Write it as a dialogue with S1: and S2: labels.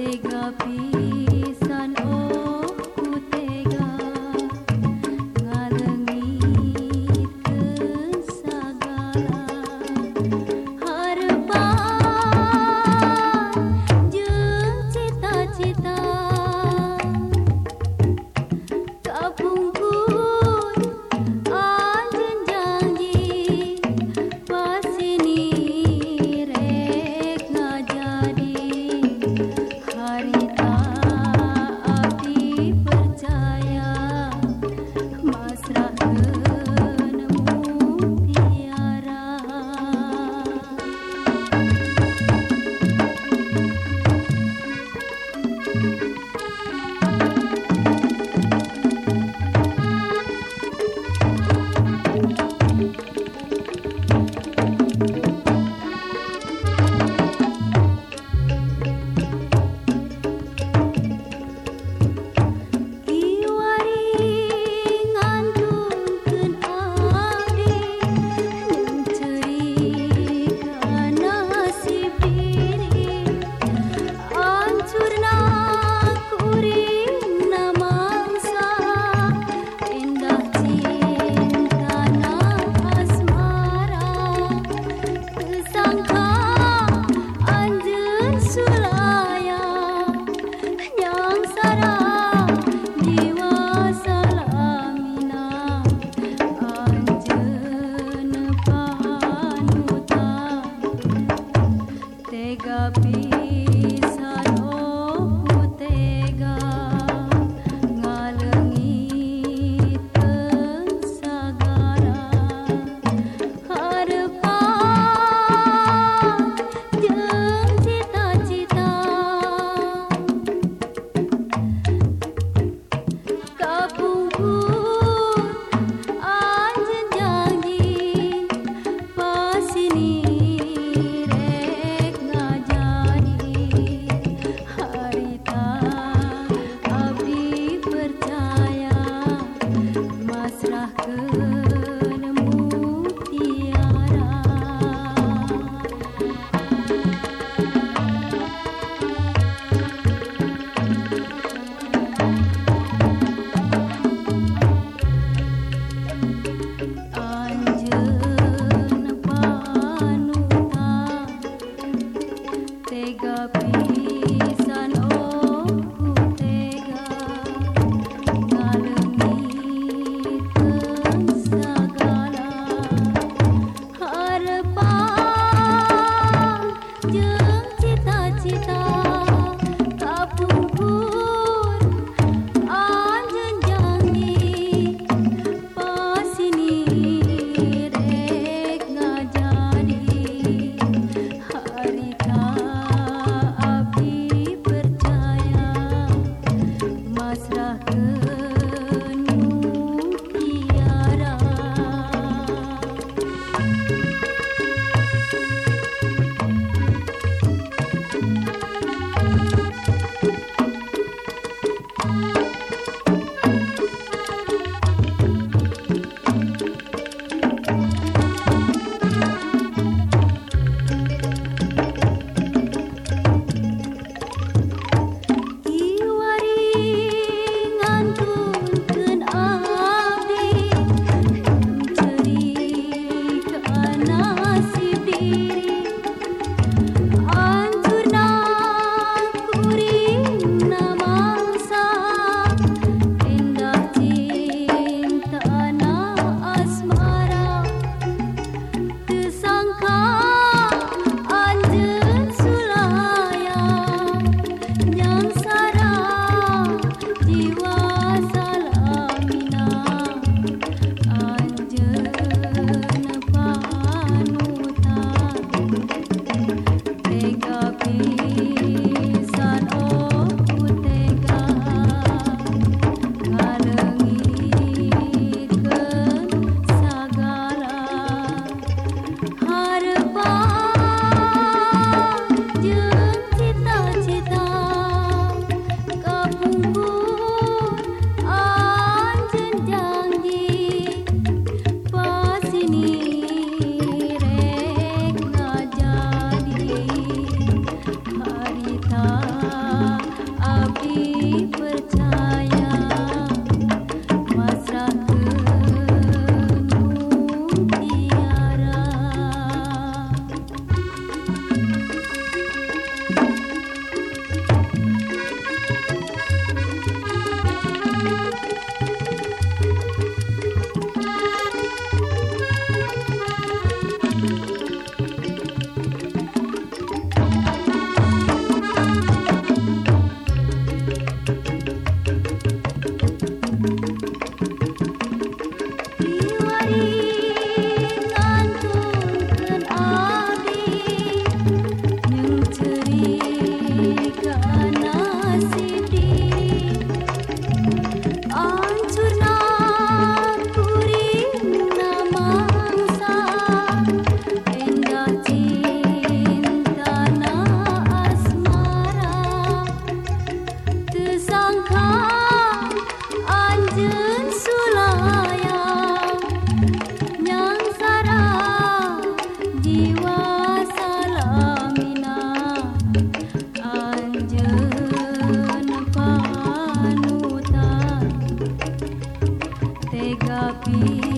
S1: te gapi जाएगा पी जाएगा पी